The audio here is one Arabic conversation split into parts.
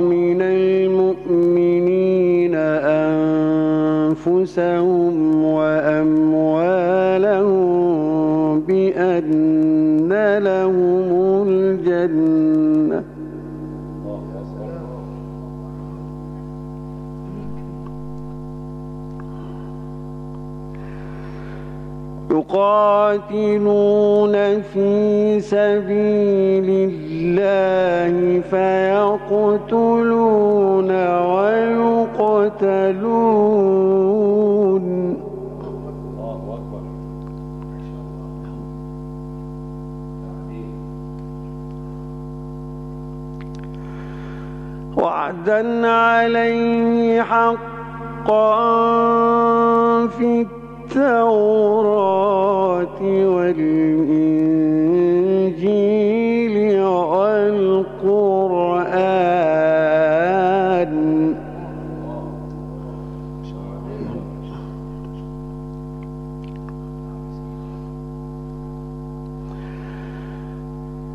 من المؤمنين أنفسهم وأموالهم بأن لهم الجنة يقاتلون في سبيل الله فيقتلون ويقتلون. وعدا عليه حقا في والإنجيل والقرآن.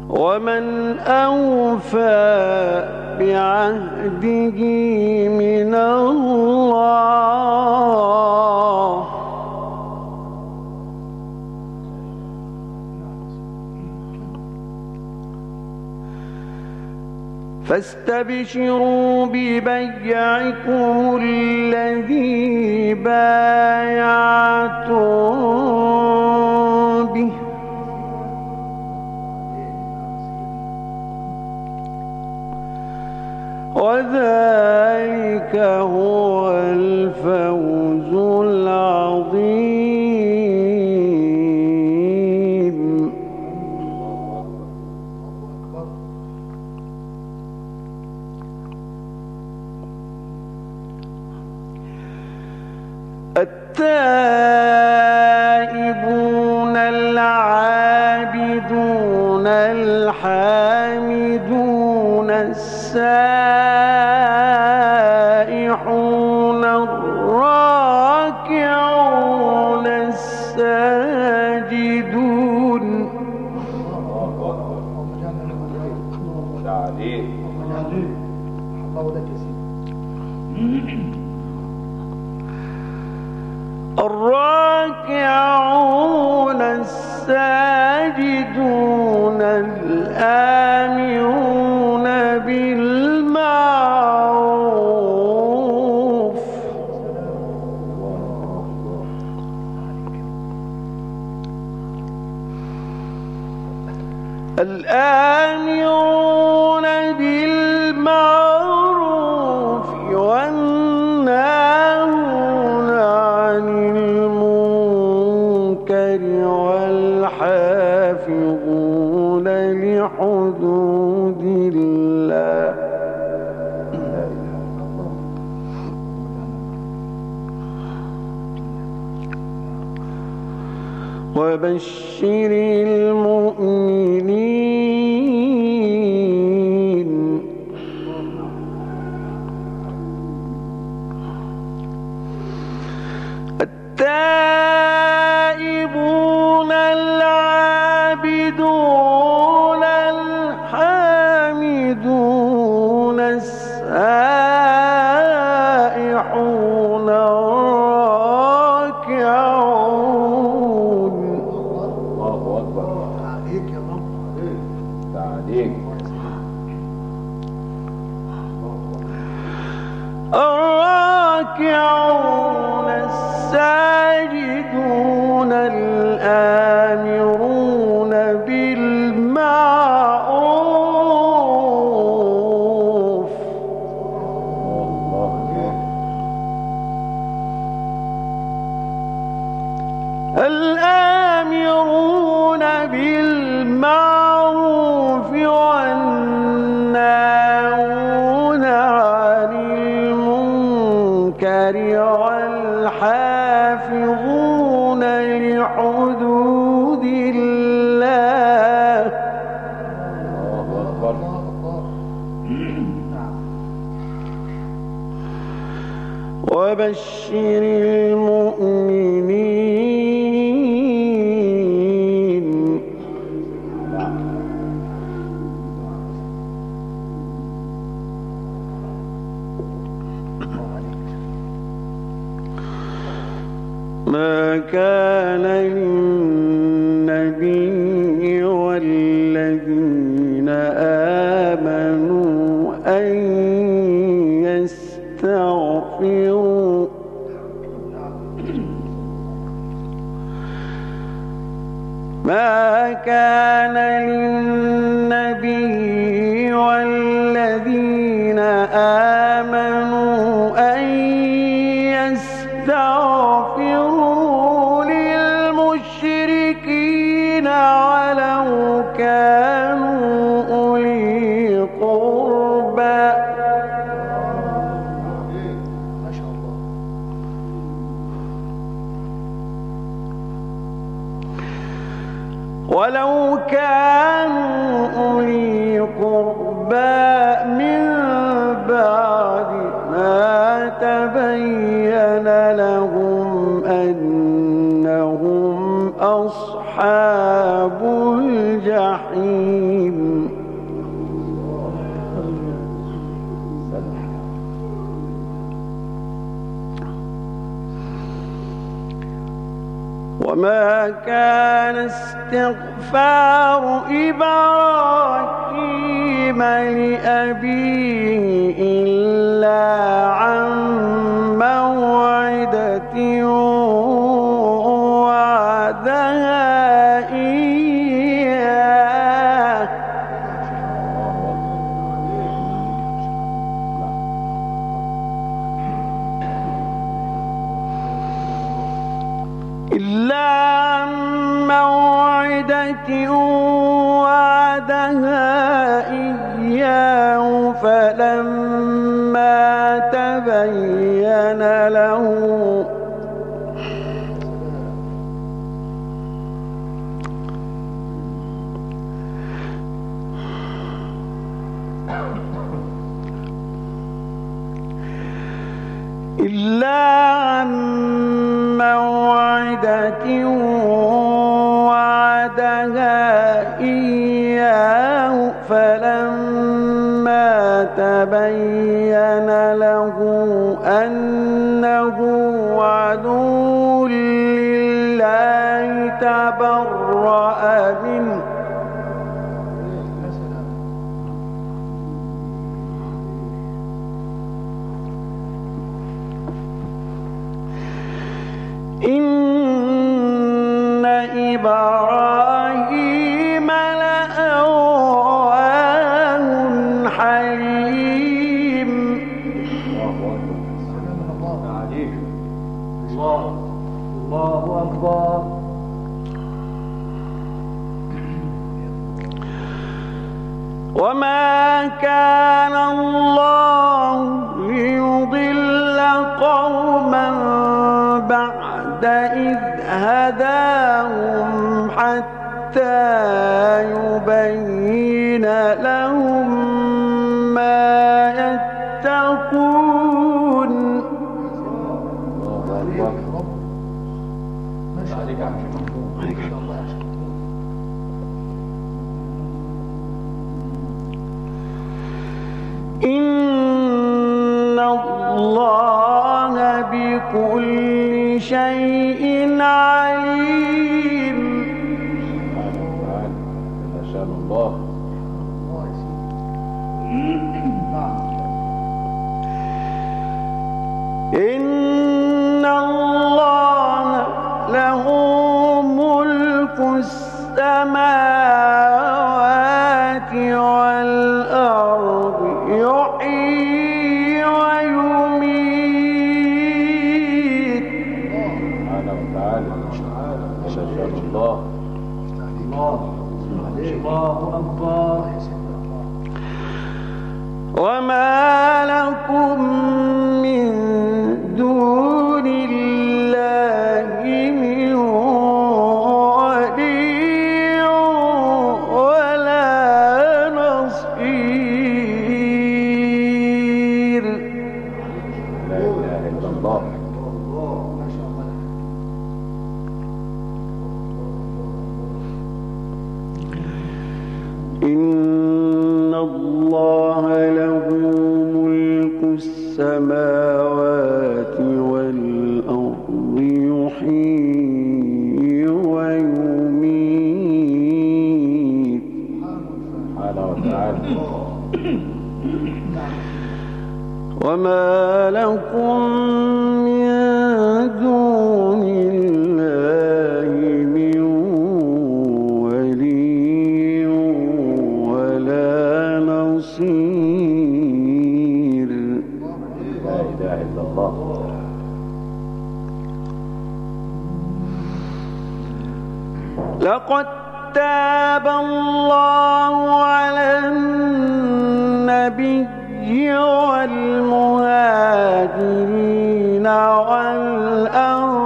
ومن أوفى بعهده من الله فاستبشروا ببيعكم الذي بايعتم به. وذلك هو التائبون العابدون الحامدون السائحون الراكعون الساجدون وبشر المؤمنين. الراكعون كرع الحافظون لحدود الله. وبشر الذين آمنوا أن يستغفروا. ما كان لله ولو كانوا أولي قرباء من بعد ما تبين لهم أنهم أصحاب الجحيم. وما كان كان استغفار إبراهيم لأبيه. إلا إبراهيم لأواه حليم. الله أكبر وما كان الله ليضل قوما بعد إذ هداهم bem. الْعَلِيمِ لقد تاب الله على النبي والمهاجرين والأنصار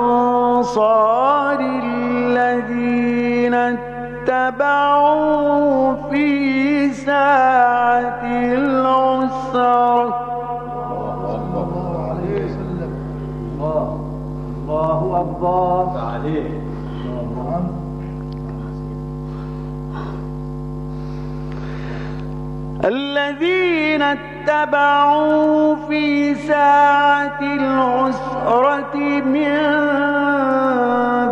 الذين اتبعوا في ساعة العسرة. الله أكبر. الله عليه الذين اتبعوا في ساعة العسرة من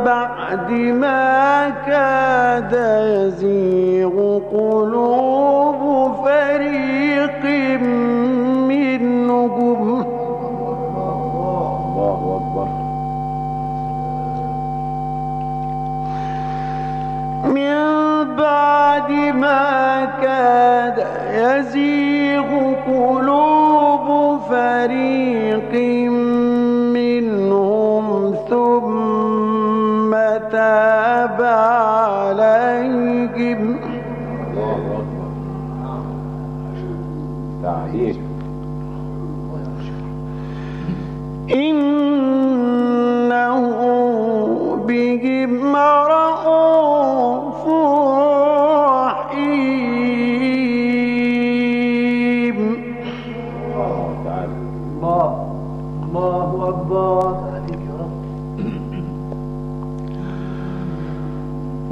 بعد ما كاد يزيغ قلوب فريق منهم. الله أكبر. من بعد ما يزيغ قلوب فريق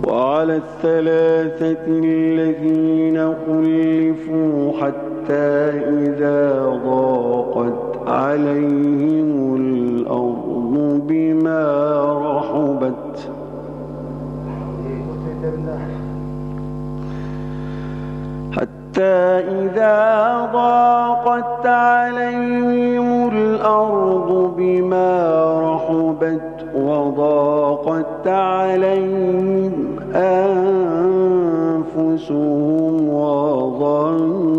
وعلى الثلاثة الذين خلفوا حتى إذا ضاقت عليهم الأرض بما رحبت. حتى إذا ضاقت عليهم الأرض بما رحبت وضاقت عليهم أنفسهم وظنوا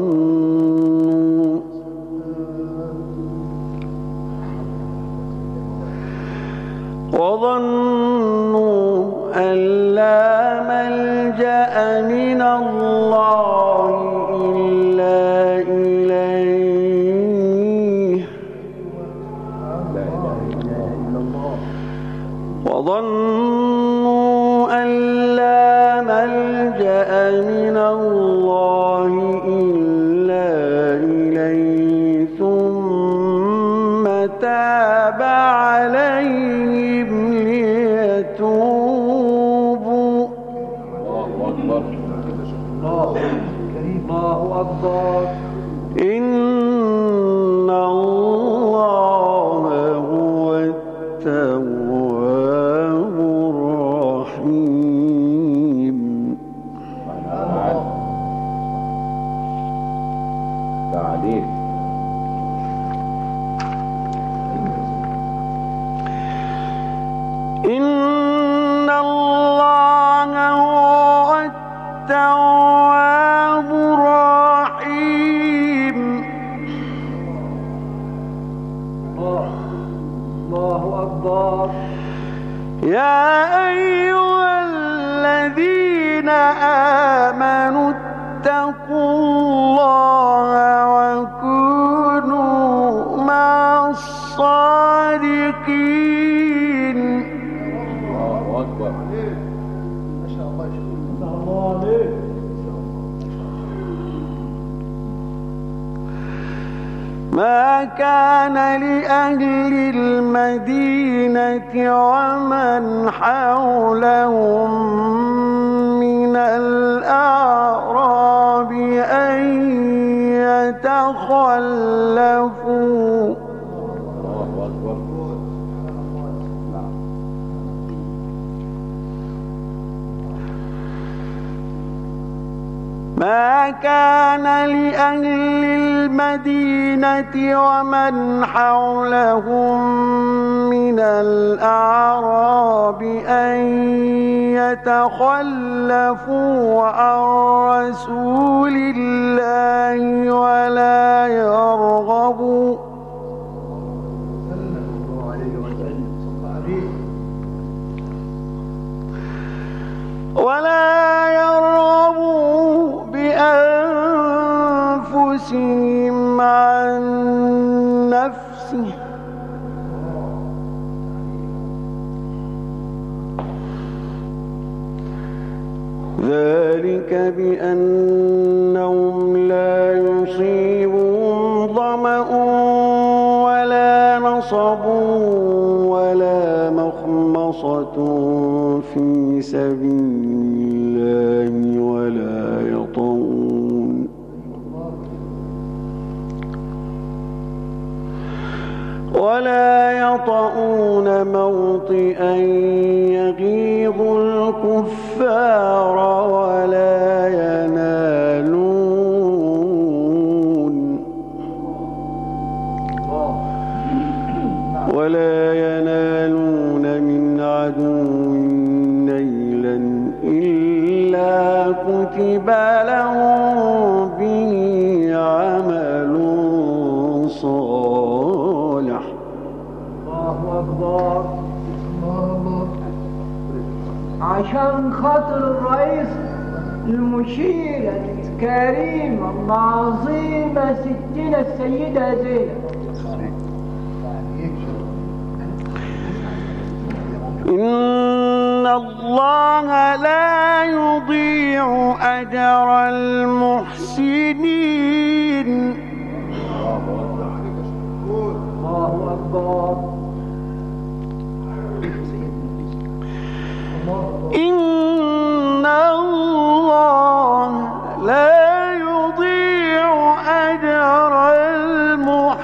الله يا أيها الذين آمنوا اتقوا الله وكونوا مع الصادقين. الله أكبر ما شاء الله الله عليك ما كان لأهل المدينة ومن حولهم المدينة ومن حولهم من الأعراب أن يتخلفوا عن رسول الله ولا يرغبوا ولا يطؤون موطئا يغيظ الكفار ولا عشان خاطر الرئيس المشير الكريمة العظيمة ستنا السيدة زينب. إن الله لا يضيع أجر المحسنين. الله أكبر. إن الله لا يضيع أجر المحسنين.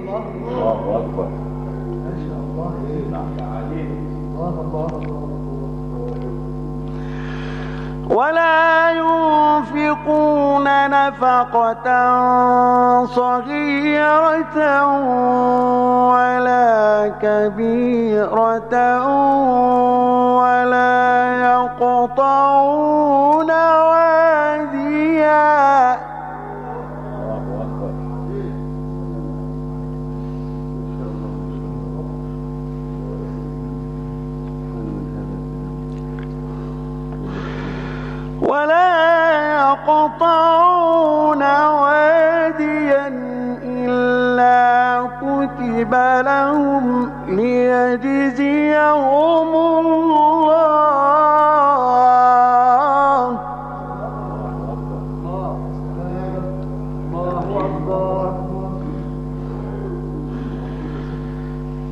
الله الله الله الله ولا نفقة صغيرة ولا كبيرة ولا يقطعون واديا. ولا يقطعون واديا إلا كتب لهم ليجزيهم الله.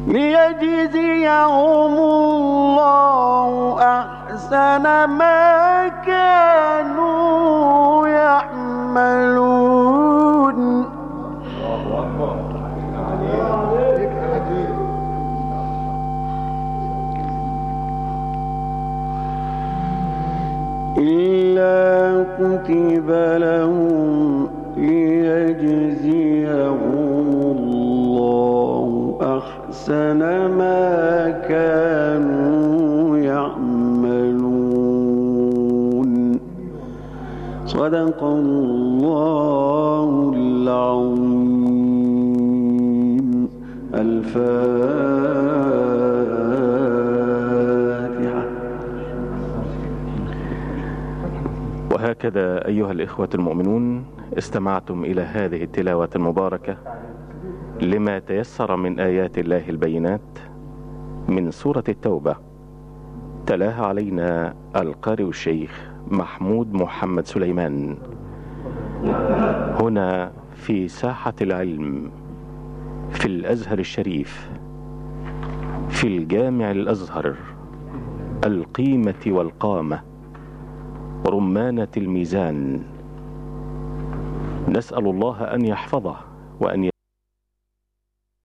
ليجزيهم الله أحسن ما الله أكبر إلا كتب لهم ليجزيهم الله أحسن ما كانوا يعملون. صدق الله. وهكذا أيها الإخوة المؤمنون استمعتم إلى هذه التلاوة المباركة لما تيسر من آيات الله البينات من سورة التوبة. تلاها علينا القارئ الشيخ محمود محمد سليمان. هنا في ساحة العلم في الأزهر الشريف في الجامع الأزهر القيمة والقامة. رمانة الميزان نسأل الله أن يحفظه وأن